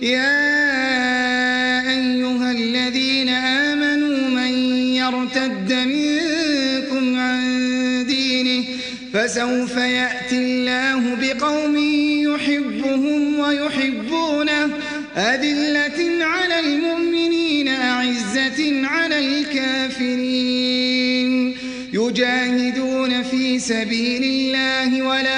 يا أيها الذين آمنوا من يرتد منكم عن دينه فسوف يأتي الله بقوم يحبهم ويحبونه. أذلة على المؤمنين أعزة على الكافرين. يجاهدون في سبيل الله ولا